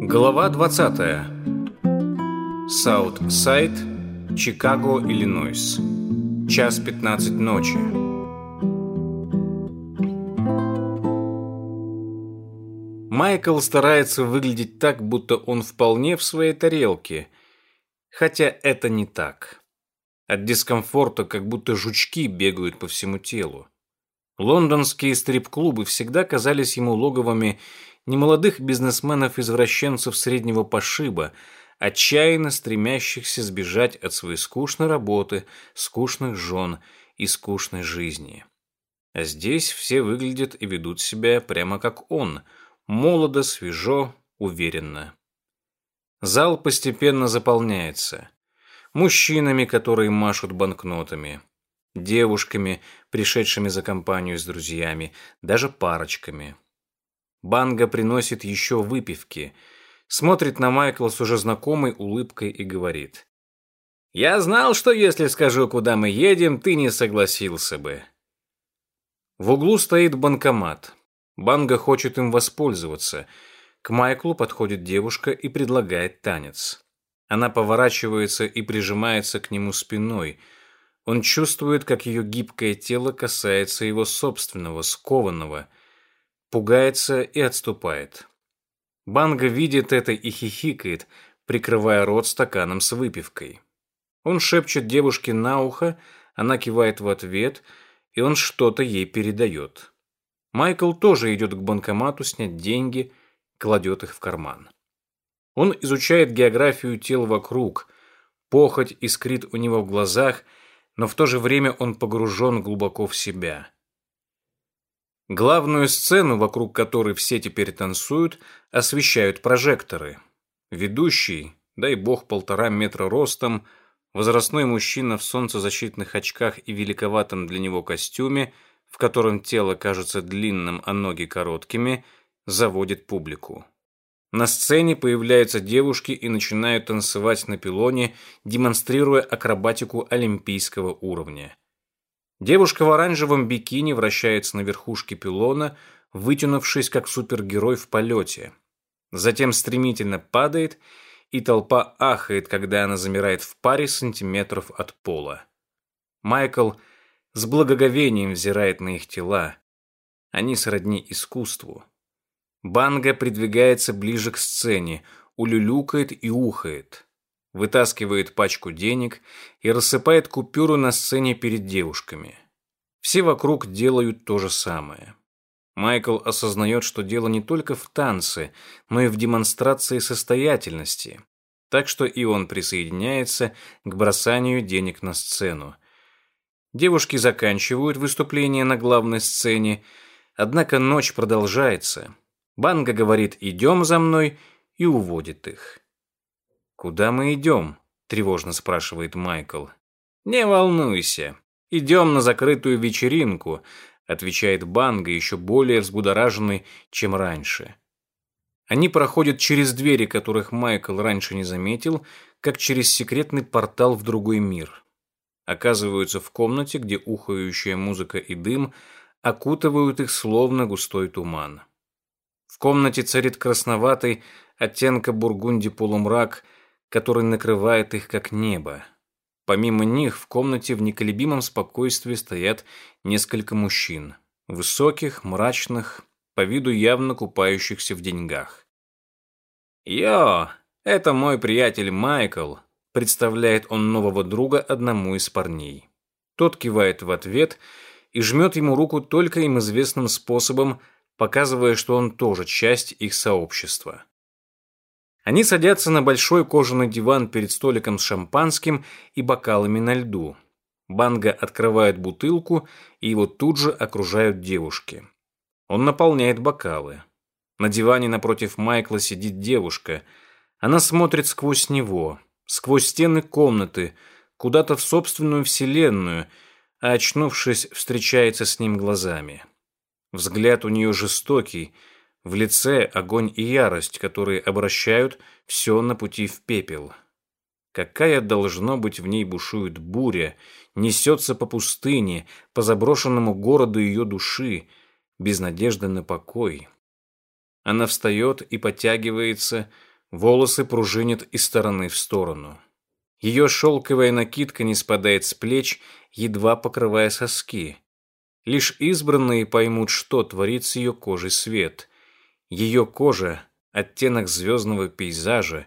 Глава 20. Саут-Сайд, Чикаго, Иллинойс. Час 15 ночи. Майкл старается выглядеть так, будто он вполне в своей тарелке, хотя это не так. От дискомфорта как будто жучки бегают по всему телу. Лондонские стрип-клубы всегда казались ему логовами немолодых бизнесменов-извращенцев среднего пошиба, отчаянно стремящихся сбежать от своей скучной работы, скучных жен и скучной жизни. А здесь все выглядят и ведут себя прямо как он, молодо, свежо, уверенно. Зал постепенно заполняется. Мужчинами, которые машут банкнотами, девушками, пришедшими за компанию с друзьями, даже парочками. Банга приносит еще выпивки, смотрит на Майкла с уже знакомой улыбкой и говорит. «Я знал, что если скажу, куда мы едем, ты не согласился бы». В углу стоит банкомат. Банга хочет им воспользоваться. К Майклу подходит девушка и предлагает танец. Она поворачивается и прижимается к нему спиной. Он чувствует, как ее гибкое тело касается его собственного, скованного – пугается и отступает. Банга видит это и хихикает, прикрывая рот стаканом с выпивкой. Он шепчет девушке на ухо, она кивает в ответ, и он что-то ей передает. Майкл тоже идет к банкомату снять деньги, кладет их в карман. Он изучает географию тел вокруг, похоть искрит у него в глазах, но в то же время он погружен глубоко в себя. Главную сцену, вокруг которой все теперь танцуют, освещают прожекторы. Ведущий, дай бог полтора метра ростом, возрастной мужчина в солнцезащитных очках и великоватом для него костюме, в котором тело кажется длинным, а ноги короткими, заводит публику. На сцене появляются девушки и начинают танцевать на пилоне, демонстрируя акробатику олимпийского уровня. Девушка в оранжевом бикини вращается на верхушке пилона, вытянувшись как супергерой в полете. Затем стремительно падает, и толпа ахает, когда она замирает в паре сантиметров от пола. Майкл с благоговением взирает на их тела. Они сродни искусству. Банга придвигается ближе к сцене, улюлюкает и ухает вытаскивает пачку денег и рассыпает купюру на сцене перед девушками. Все вокруг делают то же самое. Майкл осознает, что дело не только в танце, но и в демонстрации состоятельности. Так что и он присоединяется к бросанию денег на сцену. Девушки заканчивают выступление на главной сцене, однако ночь продолжается. Банга говорит «идем за мной» и уводит их. «Куда мы идем?» – тревожно спрашивает Майкл. «Не волнуйся. Идем на закрытую вечеринку», – отвечает Банга, еще более взбудораженный, чем раньше. Они проходят через двери, которых Майкл раньше не заметил, как через секретный портал в другой мир. Оказываются в комнате, где ухающая музыка и дым окутывают их словно густой туман. Комнате царит красноватый, оттенка бургунди полумрак – который накрывает их как небо. Помимо них в комнате в неколебимом спокойствии стоят несколько мужчин. Высоких, мрачных, по виду явно купающихся в деньгах. «Йо, это мой приятель Майкл», представляет он нового друга одному из парней. Тот кивает в ответ и жмет ему руку только им известным способом, показывая, что он тоже часть их сообщества. Они садятся на большой кожаный диван перед столиком с шампанским и бокалами на льду. Банга открывает бутылку, и его тут же окружают девушки. Он наполняет бокалы. На диване напротив Майкла сидит девушка. Она смотрит сквозь него, сквозь стены комнаты, куда-то в собственную вселенную, а очнувшись, встречается с ним глазами. Взгляд у нее жестокий, в лице огонь и ярость, которые обращают все на пути в пепел. Какая должно быть в ней бушует буря, несется по пустыне, по заброшенному городу ее души, без надежды на покой. Она встает и подтягивается, волосы пружинят из стороны в сторону. Ее шелковая накидка не спадает с плеч, едва покрывая соски. Лишь избранные поймут, что творит с ее кожей свет. Ее кожа — оттенок звездного пейзажа,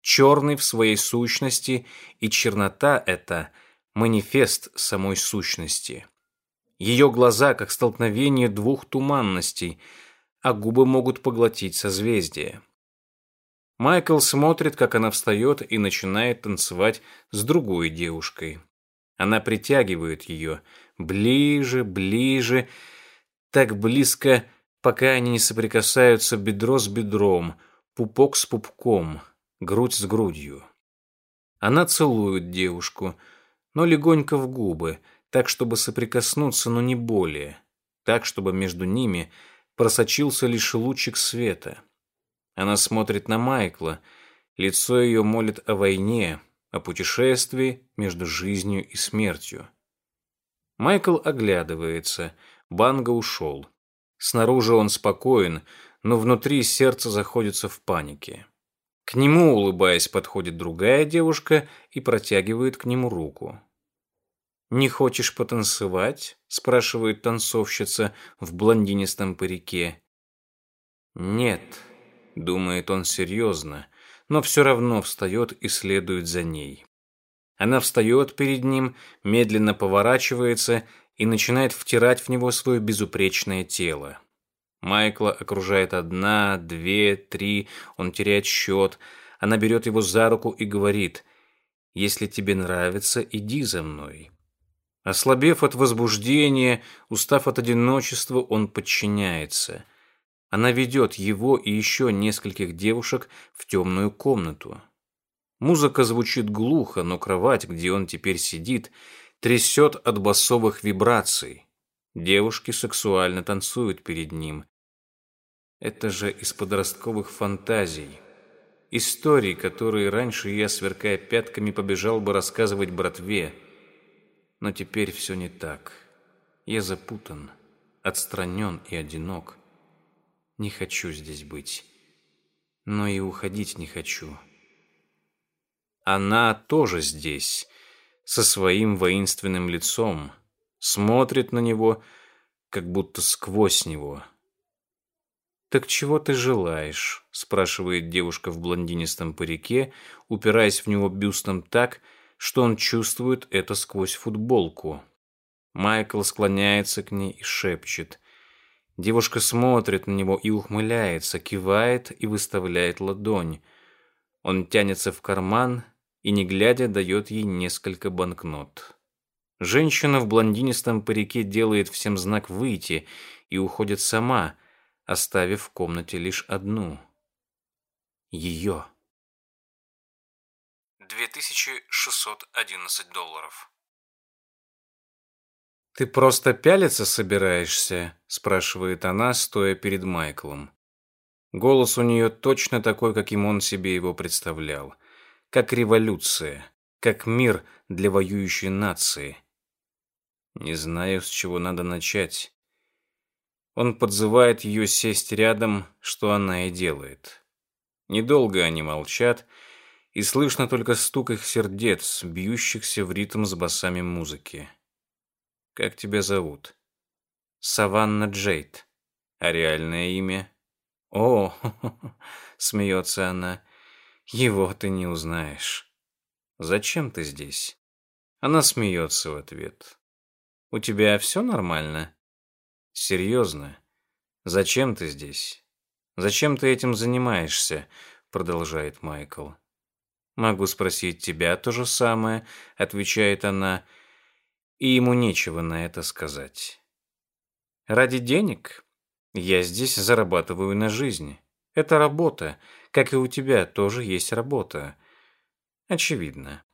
черный в своей сущности, и чернота — это манифест самой сущности. Ее глаза, как столкновение двух туманностей, а губы могут поглотить созвездие. Майкл смотрит, как она встает и начинает танцевать с другой девушкой. Она притягивает ее ближе, ближе, так близко, пока они не соприкасаются бедро с бедром, пупок с пупком, грудь с грудью. Она целует девушку, но легонько в губы, так, чтобы соприкоснуться, но не более, так, чтобы между ними просочился лишь лучик света. Она смотрит на Майкла, лицо ее молит о войне, о путешествии между жизнью и смертью. Майкл оглядывается, Банга ушел. Снаружи он спокоен, но внутри сердце заходится в панике. К нему, улыбаясь, подходит другая девушка и протягивает к нему руку. «Не хочешь потанцевать?» – спрашивает танцовщица в блондинистом парике. «Нет», – думает он серьезно, но все равно встает и следует за ней. Она встает перед ним, медленно поворачивается и начинает втирать в него свое безупречное тело. Майкла окружает одна, две, три, он теряет счет. Она берет его за руку и говорит, «Если тебе нравится, иди за мной». Ослабев от возбуждения, устав от одиночества, он подчиняется. Она ведет его и еще нескольких девушек в темную комнату. Музыка звучит глухо, но кровать, где он теперь сидит, трясет от басовых вибраций. Девушки сексуально танцуют перед ним. Это же из подростковых фантазий. Истории, которые раньше я, сверкая пятками, побежал бы рассказывать братве. Но теперь все не так. Я запутан, отстранен и одинок. Не хочу здесь быть. Но и уходить не хочу. Она тоже здесь, со своим воинственным лицом, смотрит на него, как будто сквозь него. «Так чего ты желаешь?» – спрашивает девушка в блондинистом парике, упираясь в него бюстом так, что он чувствует это сквозь футболку. Майкл склоняется к ней и шепчет. Девушка смотрит на него и ухмыляется, кивает и выставляет ладонь. Он тянется в карман и, не глядя, дает ей несколько банкнот. Женщина в блондинистом парике делает всем знак «выйти» и уходит сама, оставив в комнате лишь одну. Ее. 2611 долларов. «Ты просто пялиться собираешься?» – спрашивает она, стоя перед Майклом. Голос у нее точно такой, каким он себе его представлял – как революция, как мир для воюющей нации. Не знаю, с чего надо начать. Он подзывает ее сесть рядом, что она и делает. Недолго они молчат, и слышно только стук их сердец, бьющихся в ритм с басами музыки. «Как тебя зовут?» «Саванна Джейд. А реальное имя?» «О!» — смеется она. Его ты не узнаешь. Зачем ты здесь? Она смеется в ответ. У тебя все нормально? Серьезно? Зачем ты здесь? Зачем ты этим занимаешься? Продолжает Майкл. Могу спросить тебя то же самое, отвечает она, и ему нечего на это сказать. Ради денег? Я здесь зарабатываю на жизнь. Это работа, как и у тебя тоже есть работа. Очевидно.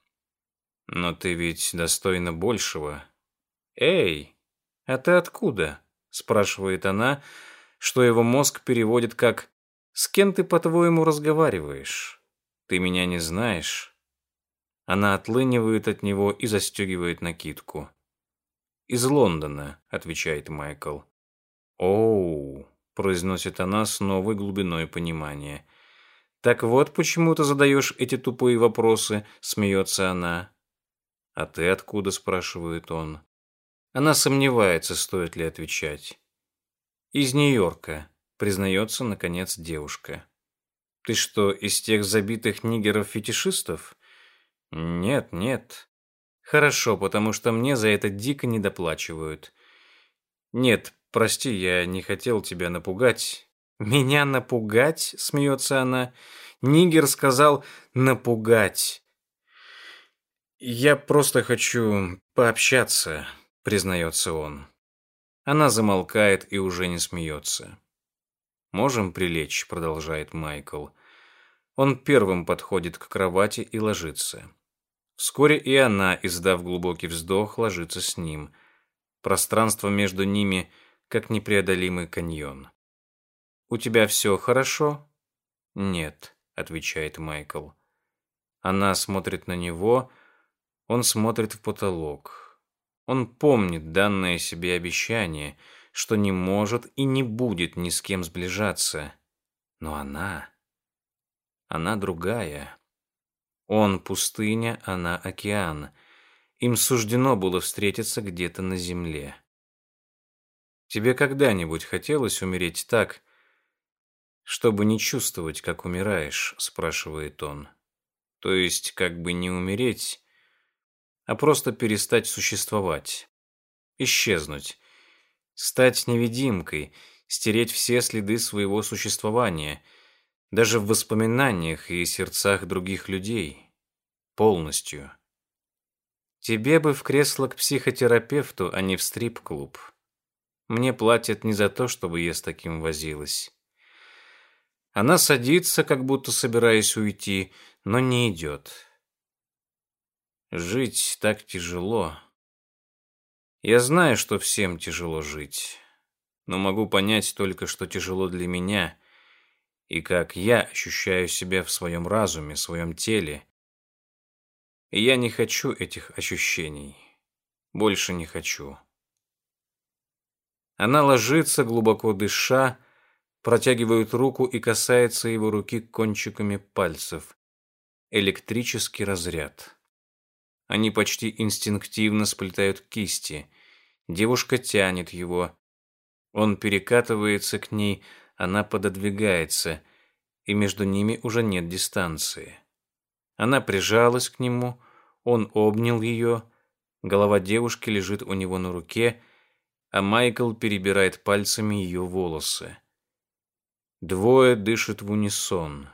Но ты ведь достойна большего. Эй, а ты откуда? спрашивает она, что его мозг переводит как «С кем ты, по-твоему, разговариваешь? Ты меня не знаешь?» Она отлынивает от него и застегивает накидку. «Из Лондона», — отвечает Майкл. «Оу», — произносит она с новой глубиной понимания. «Так вот почему ты задаешь эти тупые вопросы», — смеется она. «А ты откуда?» — спрашивает он. Она сомневается, стоит ли отвечать. «Из Нью-Йорка», — признается, наконец, девушка. «Ты что, из тех забитых нигеров-фетишистов?» «Нет, нет». «Хорошо, потому что мне за это дико недоплачивают». «Нет, прости, я не хотел тебя напугать». «Меня напугать?» — смеется она. Нигер сказал «напугать». «Я просто хочу пообщаться», — признается он. Она замолкает и уже не смеется. «Можем прилечь», — продолжает Майкл. Он первым подходит к кровати и ложится. Вскоре и она, издав глубокий вздох, ложится с ним. Пространство между ними, как непреодолимый каньон. «У тебя все хорошо?» «Нет», — отвечает Майкл. Она смотрит на него, он смотрит в потолок. Он помнит данное себе обещание, что не может и не будет ни с кем сближаться. Но она... Она другая. Он пустыня, она океан. Им суждено было встретиться где-то на земле. Тебе когда-нибудь хотелось умереть так, чтобы не чувствовать, как умираешь, спрашивает он. То есть, как бы не умереть, а просто перестать существовать, исчезнуть, стать невидимкой, стереть все следы своего существования, даже в воспоминаниях и сердцах других людей, полностью. Тебе бы в кресло к психотерапевту, а не в стрип-клуб. Мне платят не за то, чтобы я с таким возилась. Она садится, как будто собираясь уйти, но не идет. Жить так тяжело. Я знаю, что всем тяжело жить, но могу понять только, что тяжело для меня, и как я ощущаю себя в своем разуме, в своем теле. И я не хочу этих ощущений. Больше не хочу. Она ложится, глубоко дыша, протягивает руку и касается его руки кончиками пальцев. Электрический разряд. Они почти инстинктивно сплетают кисти. Девушка тянет его. Он перекатывается к ней, она пододвигается, и между ними уже нет дистанции. Она прижалась к нему, он обнял ее, голова девушки лежит у него на руке, а Майкл перебирает пальцами ее волосы. Двое дышат в унисон.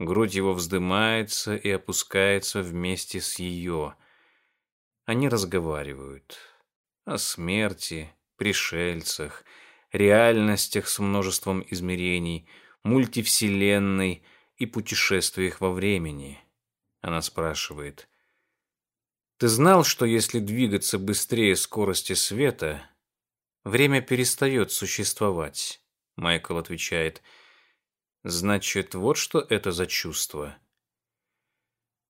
Грудь его вздымается и опускается вместе с ее. Они разговаривают о смерти, пришельцах, реальностях с множеством измерений, мультивселенной и путешествиях во времени. Она спрашивает, «Ты знал, что если двигаться быстрее скорости света, время перестает существовать?» Майкл отвечает, «Значит, вот что это за чувство».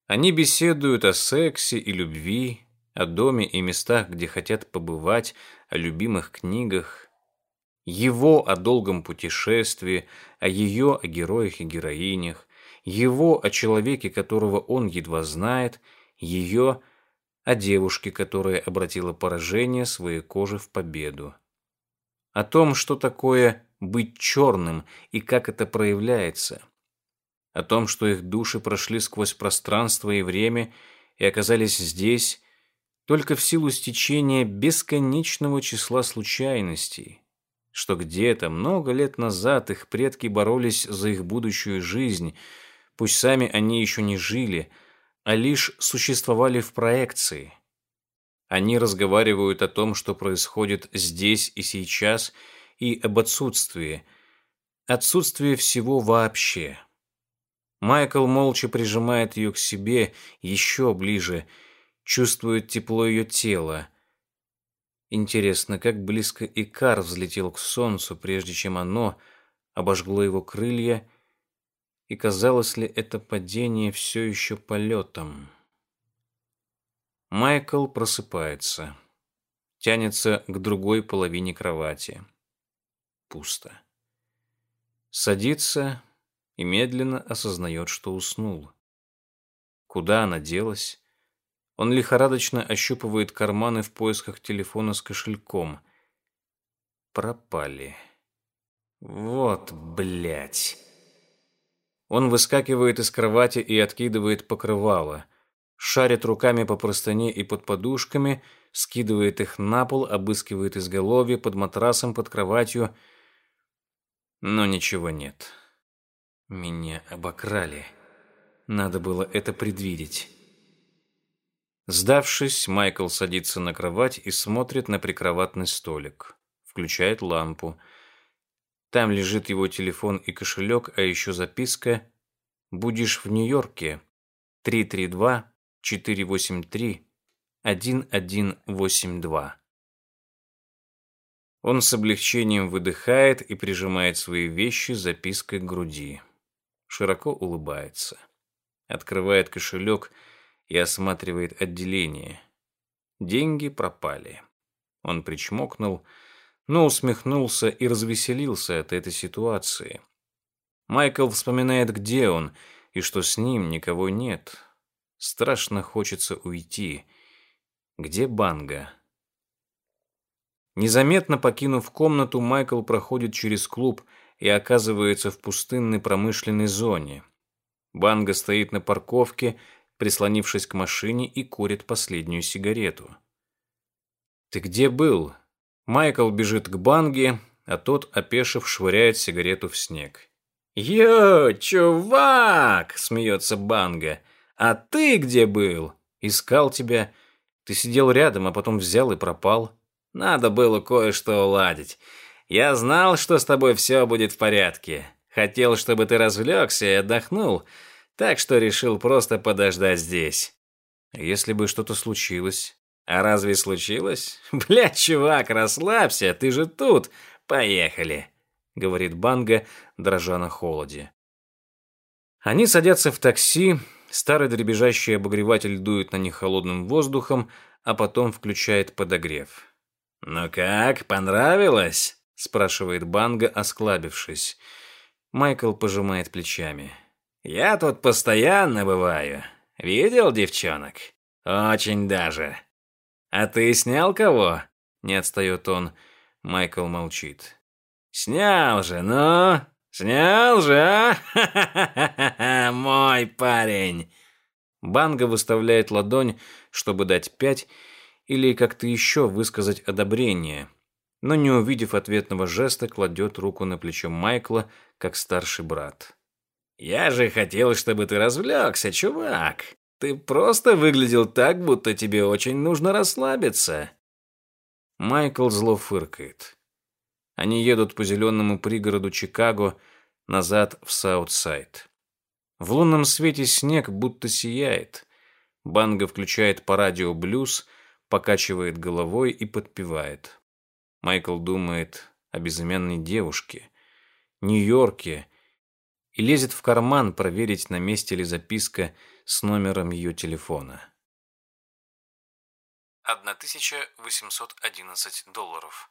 Они беседуют о сексе и любви, о доме и местах, где хотят побывать, о любимых книгах. Его о долгом путешествии, а ее о героях и героинях, его о человеке, которого он едва знает, ее о девушке, которая обратила поражение своей кожи в победу. О том, что такое быть черным и как это проявляется. О том, что их души прошли сквозь пространство и время и оказались здесь, только в силу стечения бесконечного числа случайностей, что где-то много лет назад их предки боролись за их будущую жизнь, пусть сами они еще не жили, а лишь существовали в проекции. Они разговаривают о том, что происходит здесь и сейчас, и об отсутствии, отсутствии всего вообще. Майкл молча прижимает ее к себе еще ближе – чувствует тепло ее тела. Интересно, как близко Икар взлетел к солнцу, прежде чем оно обожгло его крылья, и казалось ли это падение все еще полетом. Майкл просыпается. Тянется к другой половине кровати. Пусто. Садится и медленно осознает, что уснул. Куда она делась? Он лихорадочно ощупывает карманы в поисках телефона с кошельком. Пропали. Вот, блядь. Он выскакивает из кровати и откидывает покрывало. Шарит руками по простыне и под подушками, скидывает их на пол, обыскивает изголовье под матрасом, под кроватью. Но ничего нет. Меня обокрали. Надо было это предвидеть. Сдавшись, Майкл садится на кровать и смотрит на прикроватный столик. Включает лампу. Там лежит его телефон и кошелек, а еще записка «Будешь в Нью-Йорке. 332-483-1182». Он с облегчением выдыхает и прижимает свои вещи запиской к груди. Широко улыбается. Открывает кошелек и осматривает отделение. Деньги пропали. Он причмокнул, но усмехнулся и развеселился от этой ситуации. Майкл вспоминает, где он, и что с ним никого нет. Страшно хочется уйти. Где Банга? Незаметно покинув комнату, Майкл проходит через клуб и оказывается в пустынной промышленной зоне. Банга стоит на парковке прислонившись к машине и курит последнюю сигарету. «Ты где был?» Майкл бежит к Банге, а тот, опешив, швыряет сигарету в снег. «Йо, чувак!» — смеется Банга. «А ты где был?» «Искал тебя. Ты сидел рядом, а потом взял и пропал. Надо было кое-что уладить. Я знал, что с тобой все будет в порядке. Хотел, чтобы ты развлекся и отдохнул, так что решил просто подождать здесь. Если бы что-то случилось. А разве случилось? Бля, чувак, расслабься, ты же тут. Поехали, говорит Банга, дрожа на холоде. Они садятся в такси, старый дребезжащий обогреватель дует на них холодным воздухом, а потом включает подогрев. «Ну как, понравилось?» – спрашивает Банга, осклабившись. Майкл пожимает плечами. Я тут постоянно бываю. Видел девчонок? Очень даже. А ты снял кого? Не отстает он. Майкл молчит. Снял же, ну? Снял же, а? Мой парень. Банга выставляет ладонь, чтобы дать пять или как-то еще высказать одобрение, но не увидев ответного жеста, кладет руку на плечо Майкла, как старший брат. «Я же хотел, чтобы ты развлекся, чувак. Ты просто выглядел так, будто тебе очень нужно расслабиться». Майкл зло фыркает. Они едут по зеленому пригороду Чикаго назад в Саутсайд. В лунном свете снег будто сияет. Банга включает по радио блюз, покачивает головой и подпевает. Майкл думает о безымянной девушке, Нью-Йорке и лезет в карман проверить, на месте ли записка с номером ее телефона. 1811 долларов.